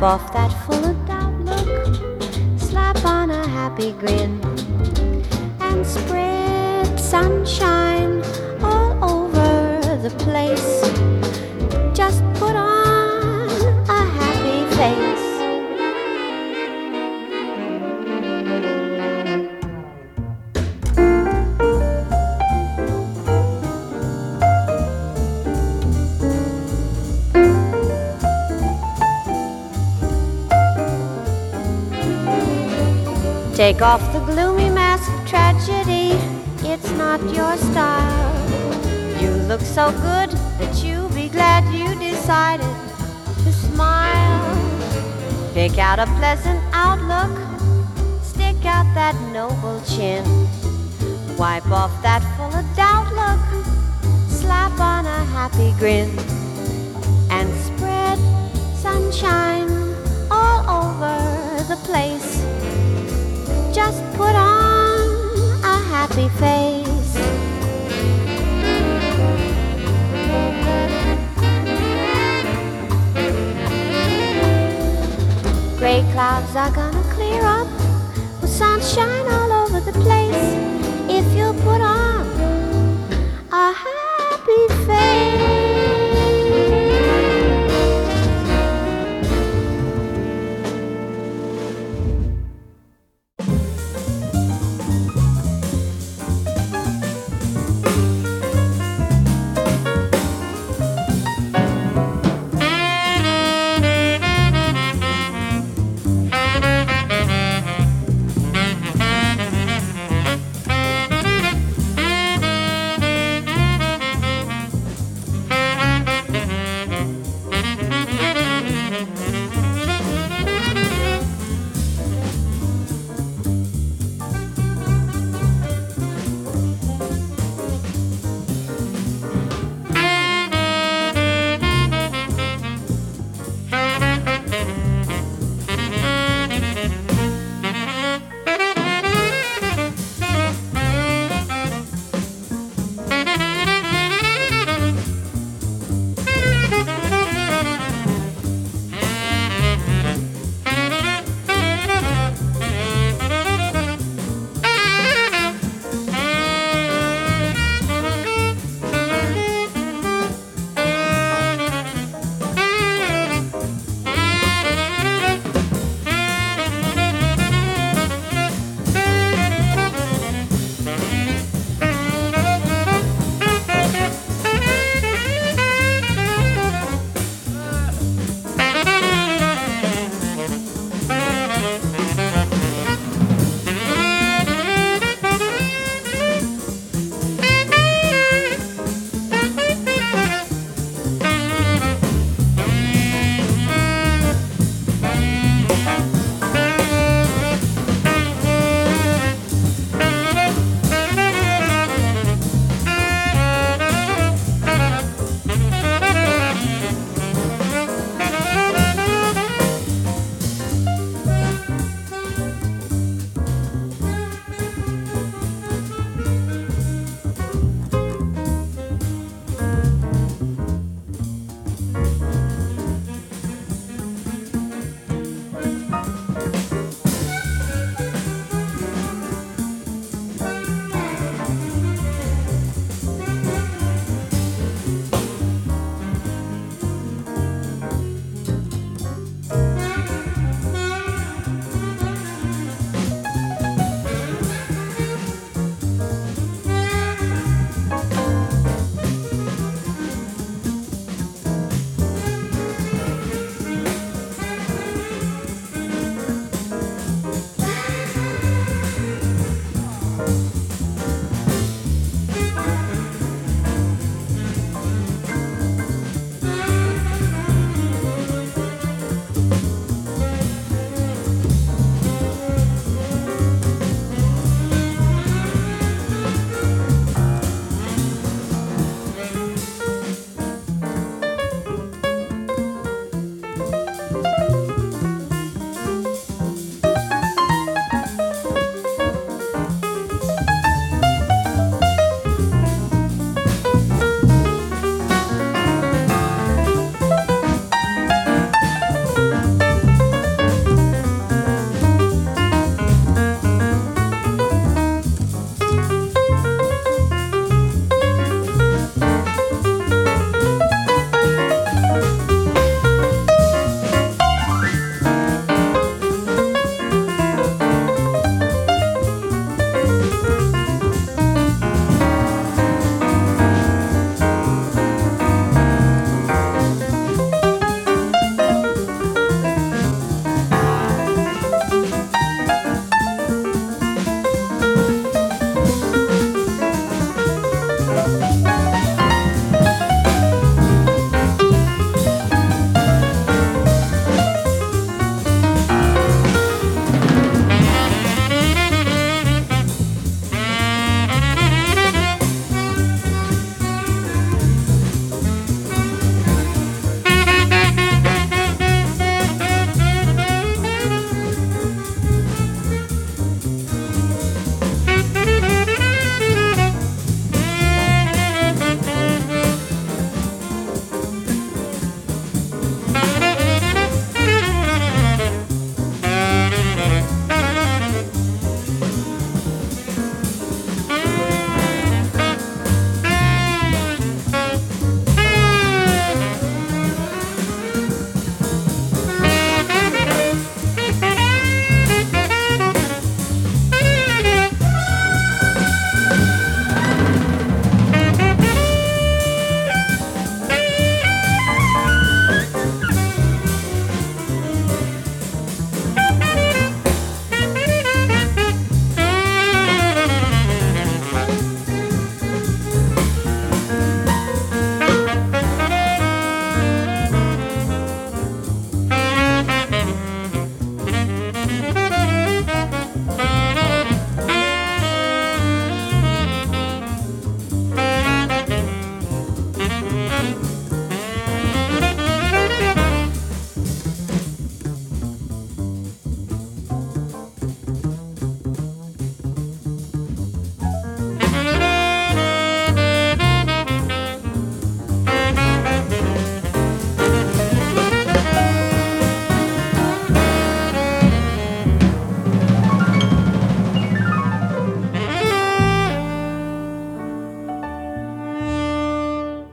بافتر.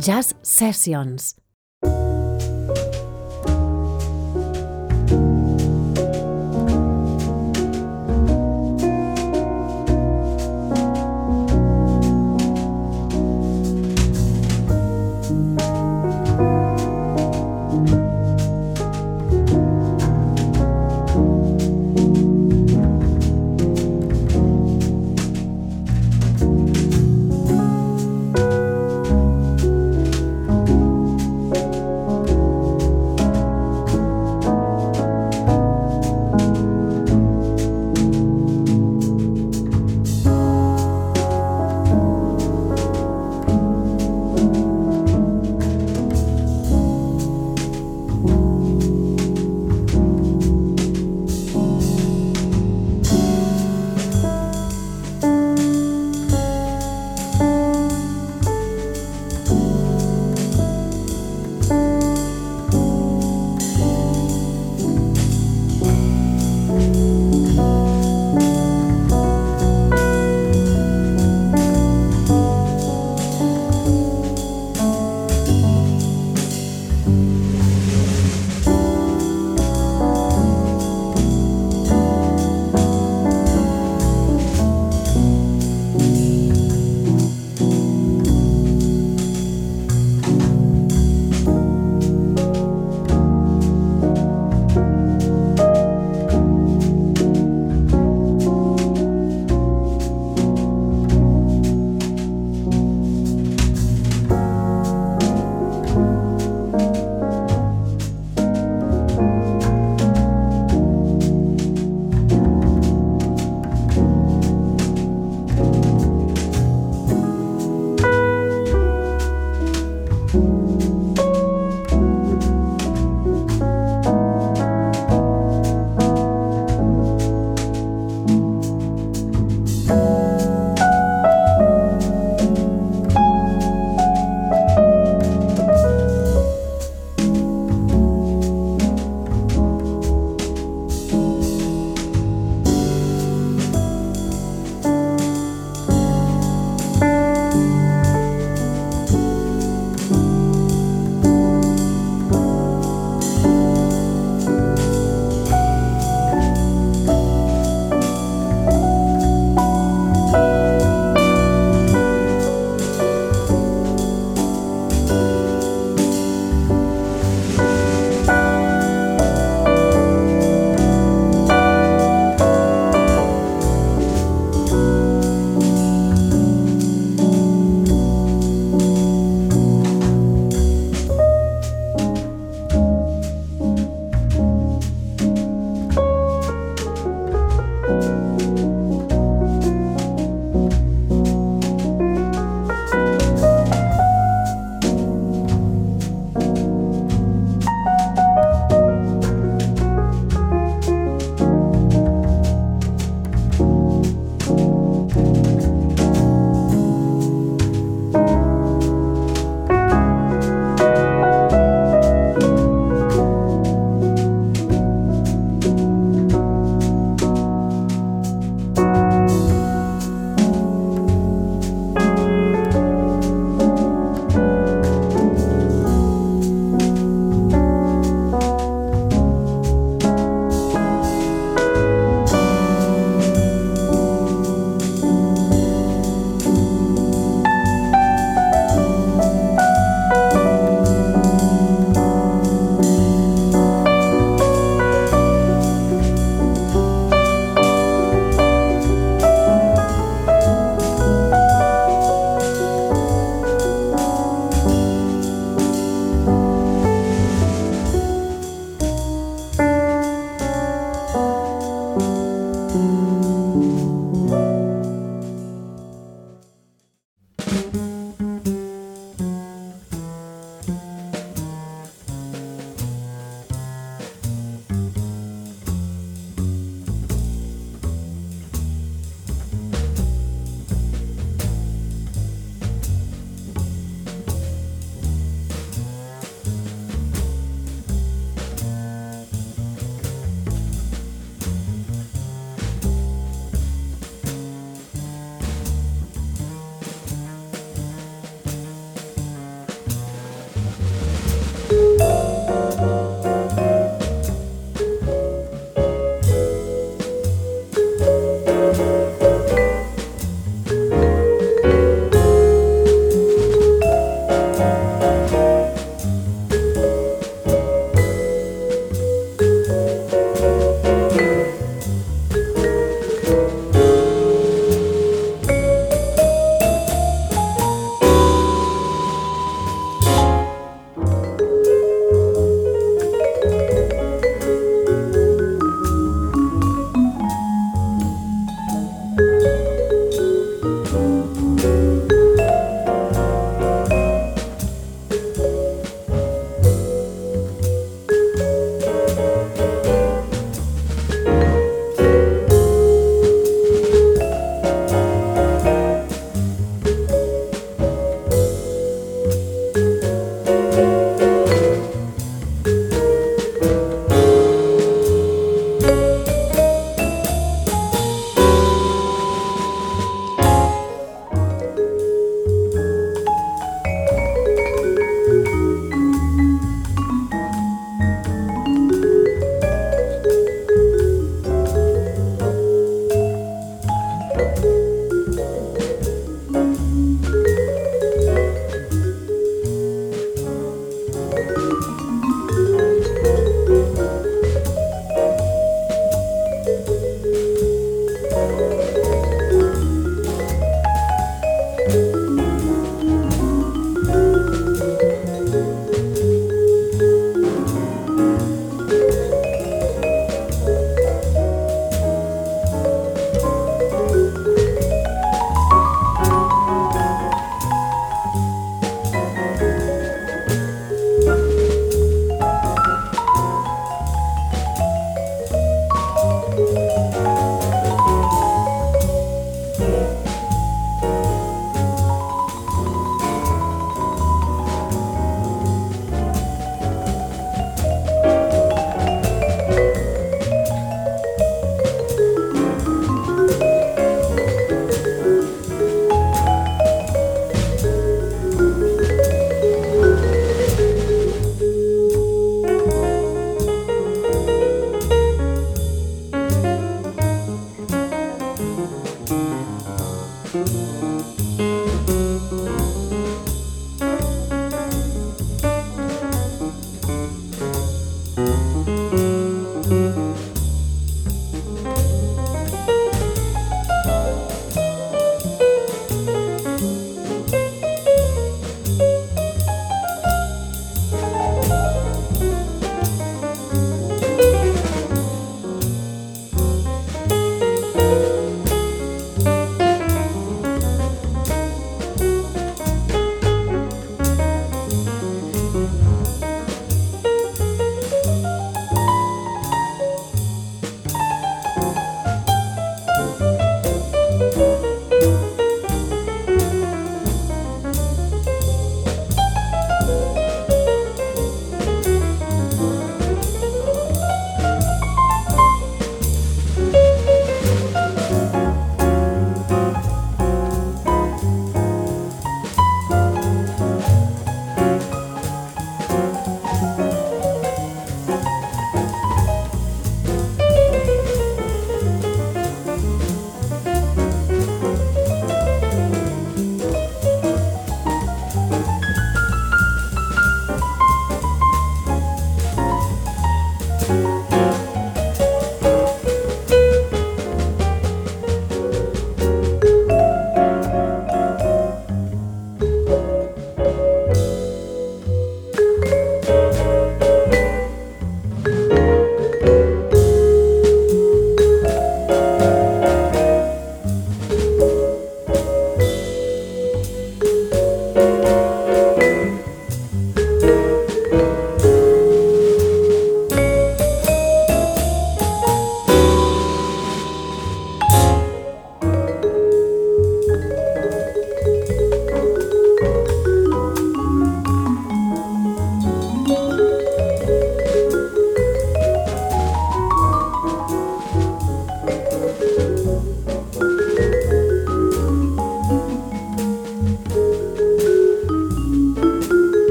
Jazz Sessions.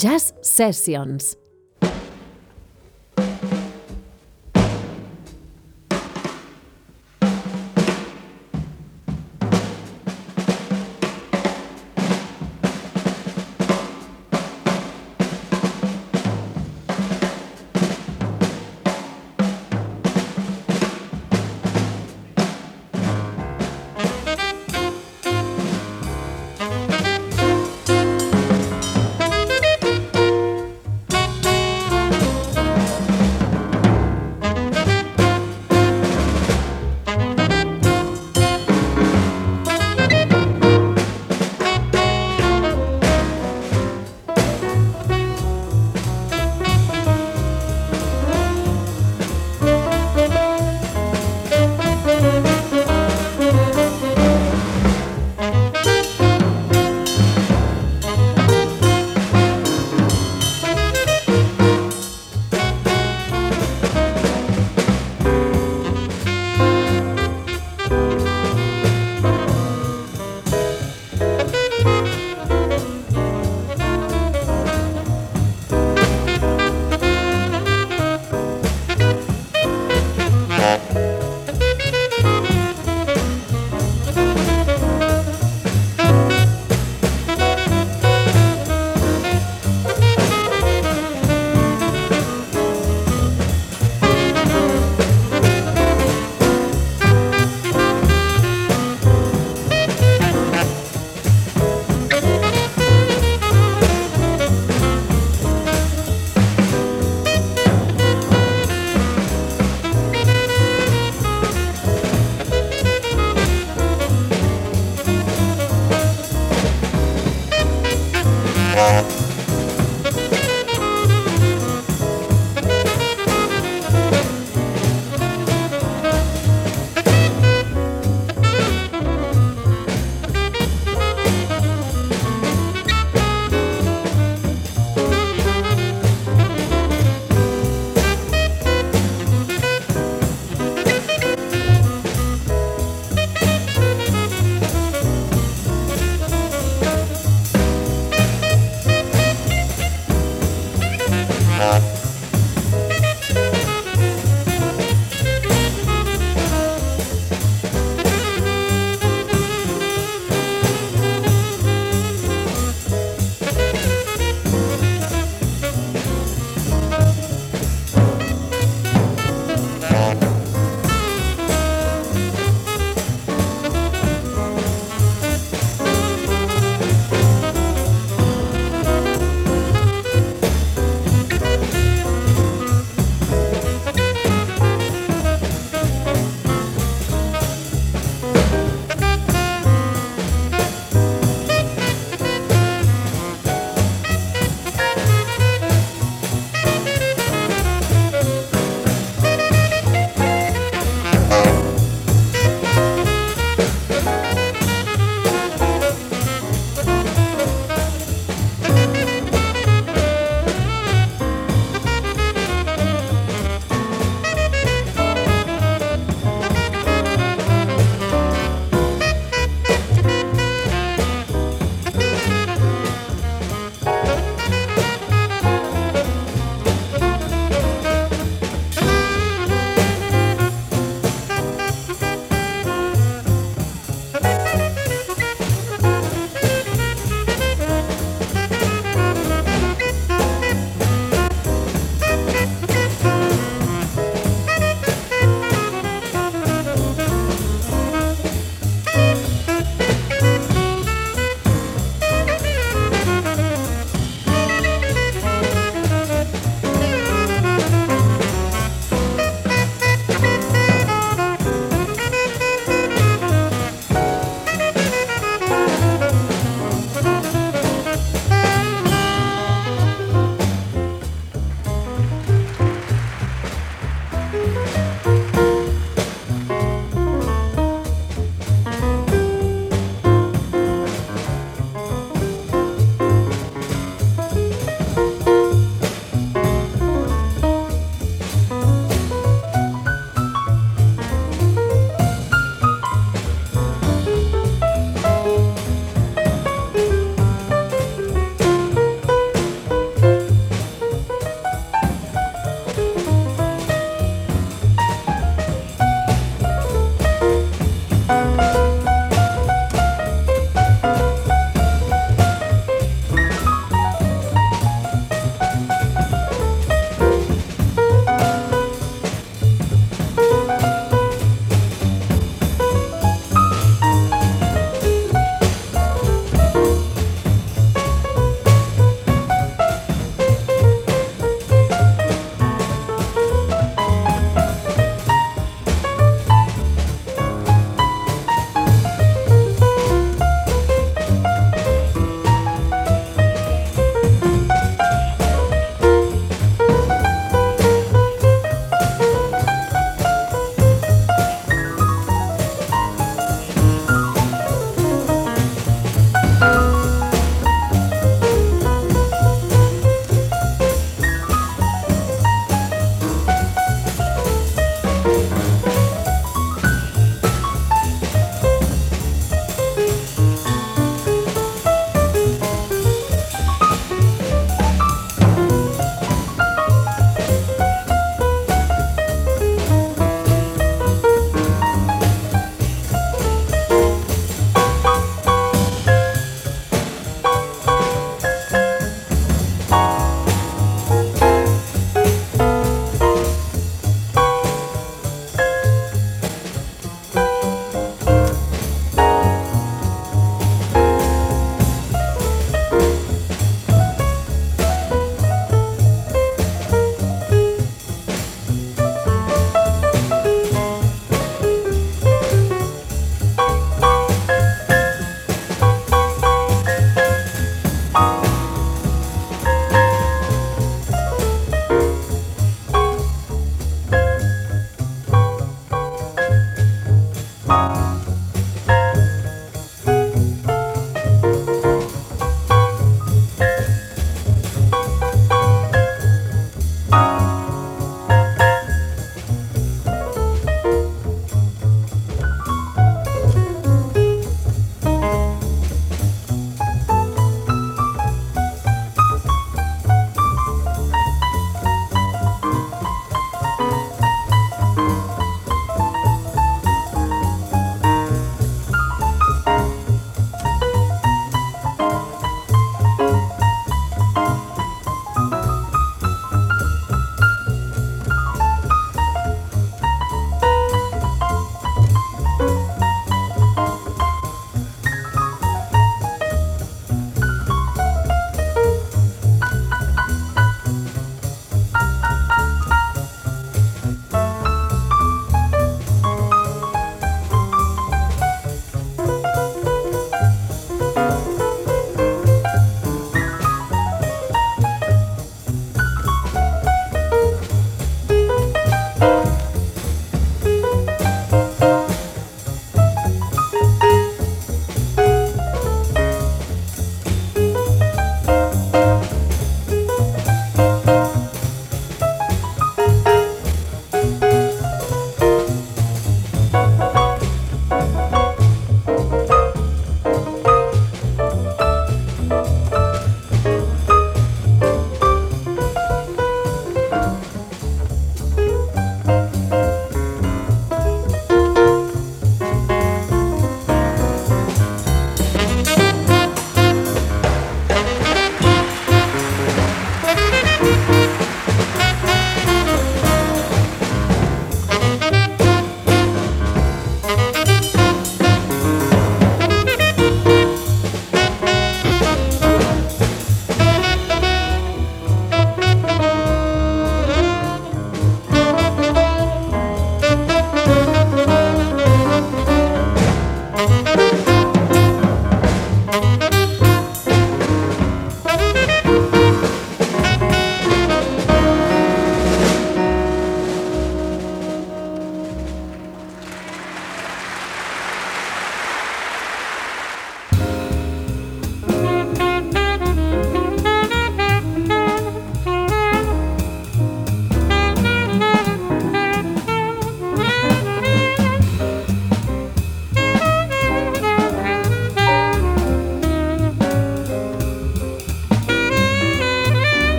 Jazz Sessions.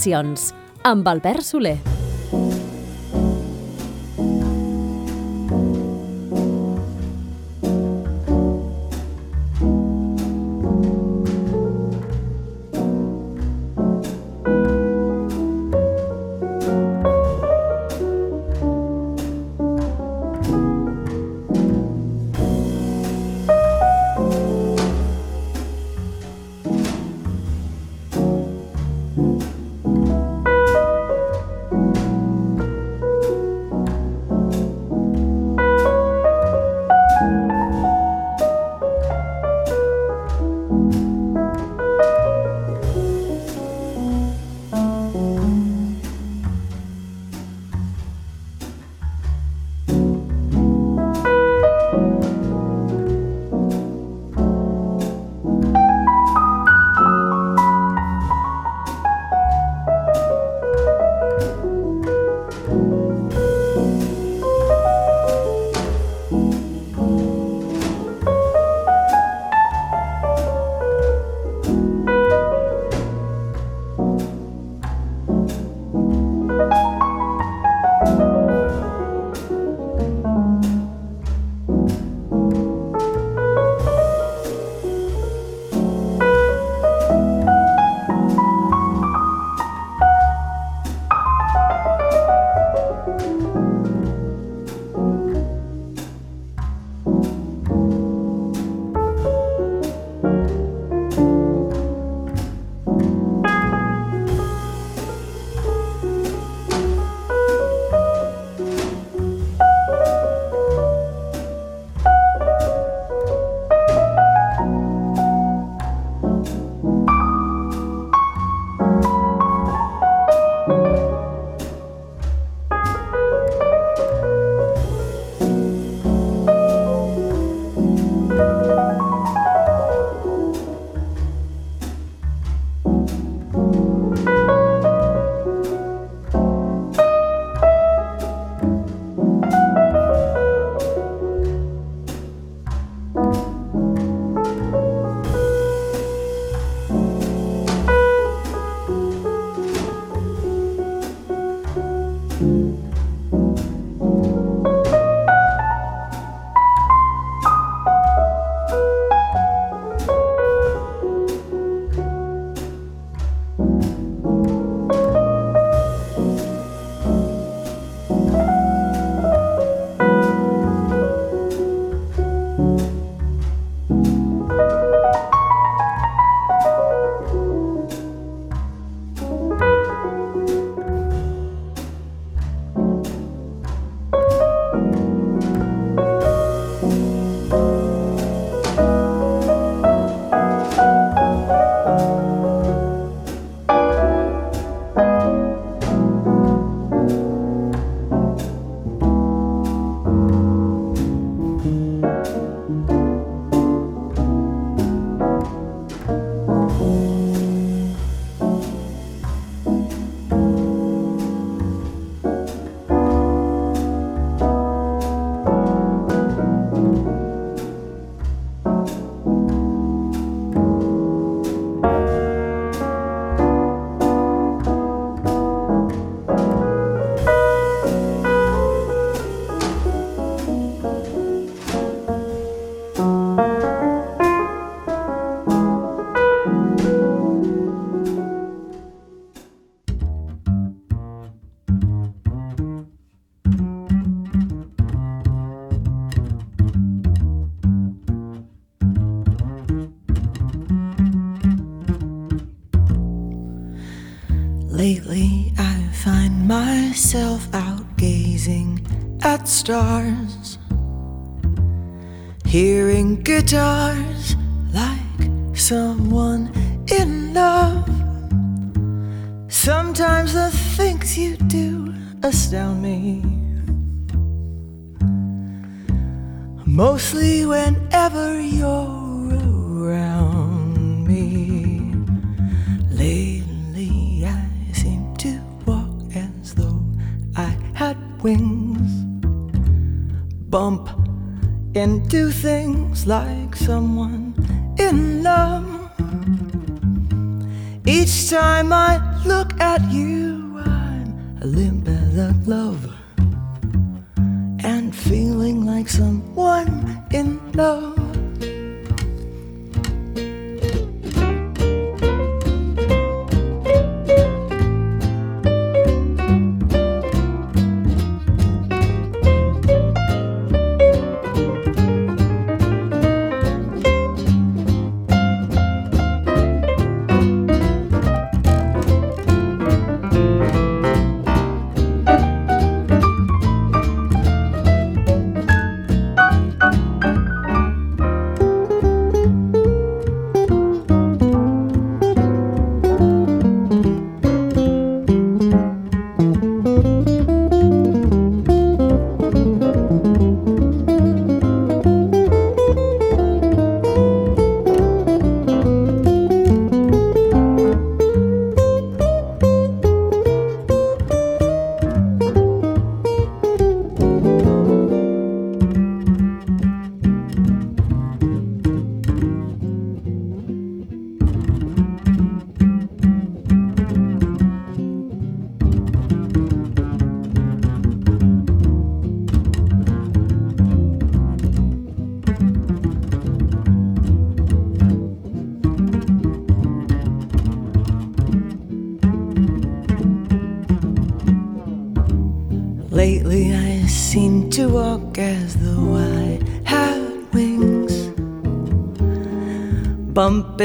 Sessions amb Albert Soler. Hearing feeling like someone in love.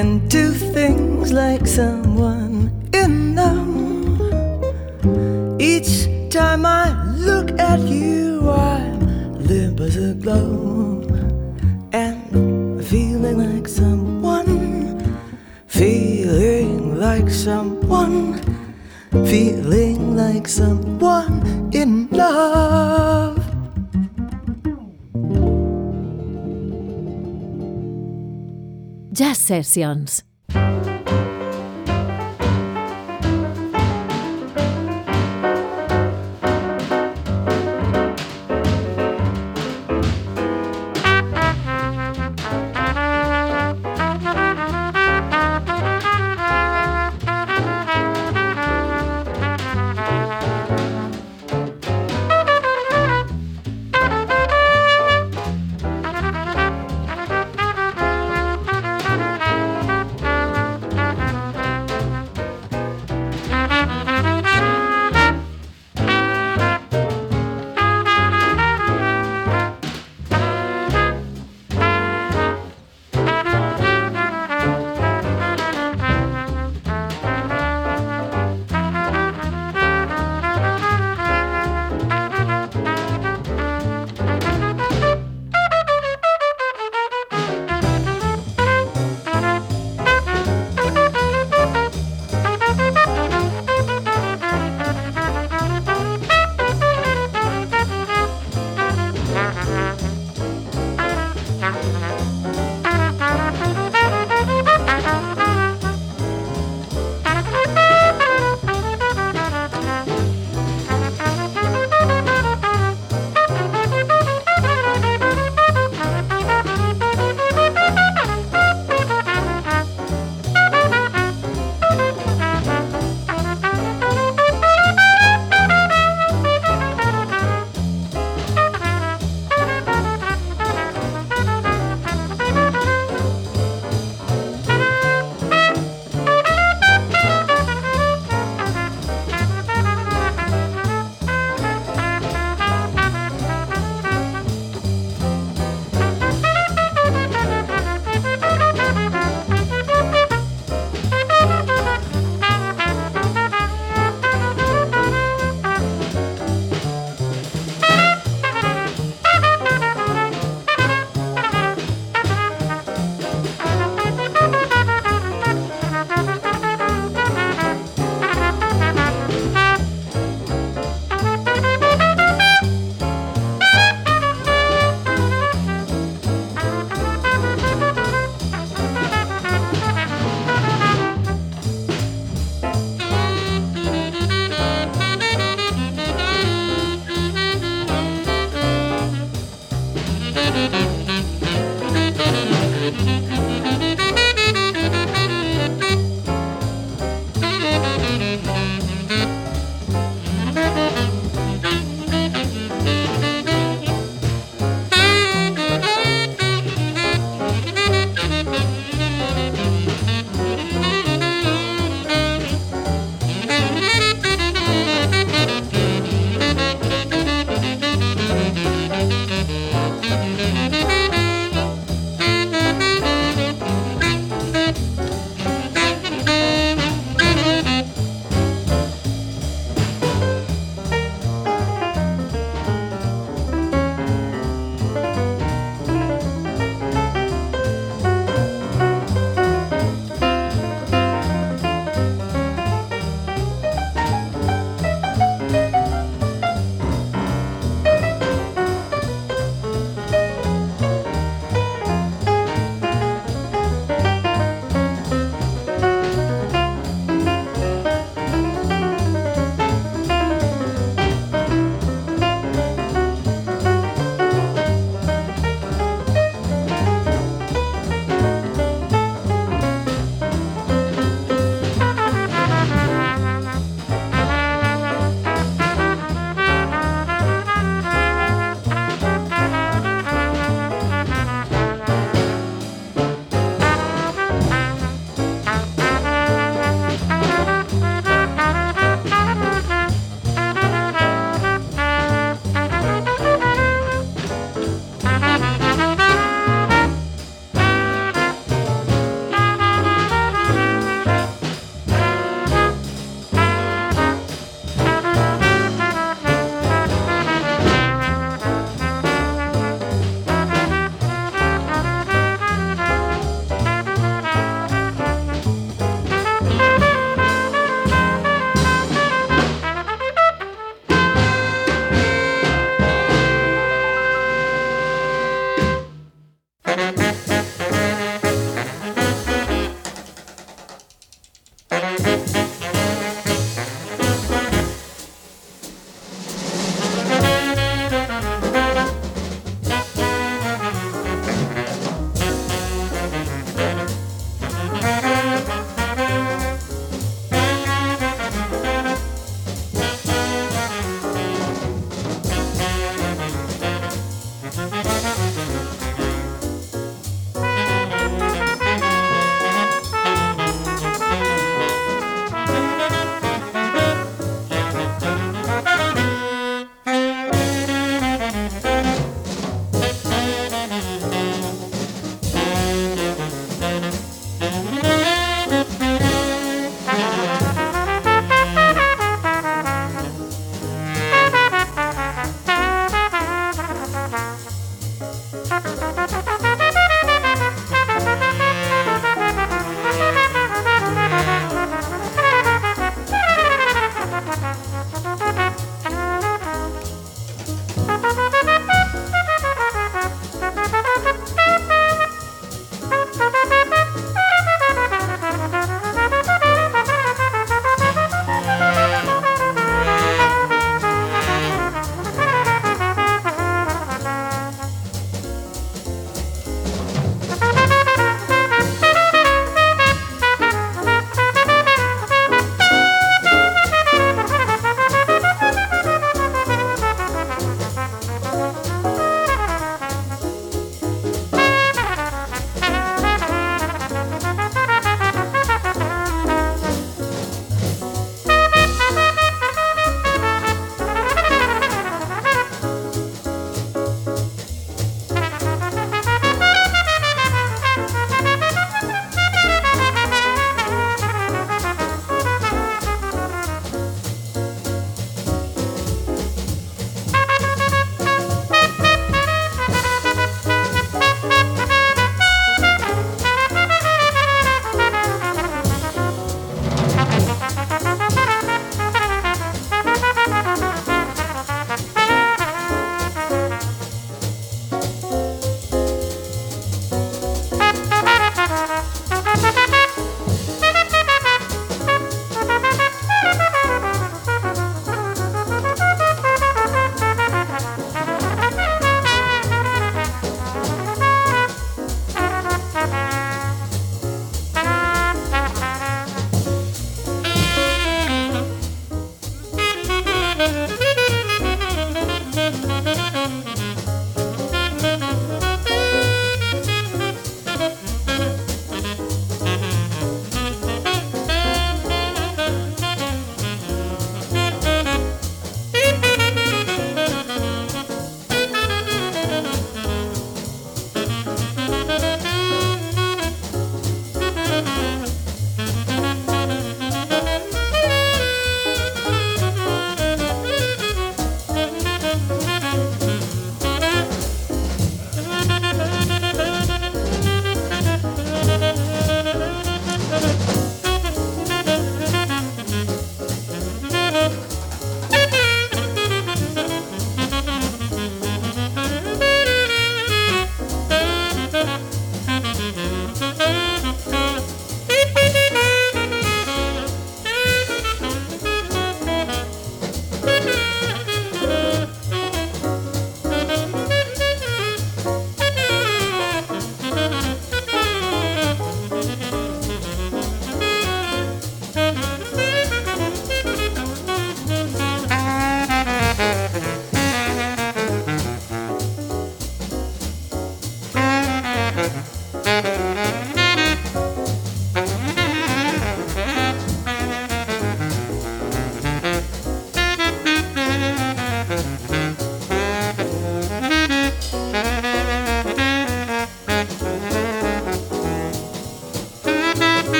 Bump into things like someone in love. Each time I look at you, I'm limp as a glove and feeling like someone, feeling like someone, feeling like someone in love. Jazz Sessions.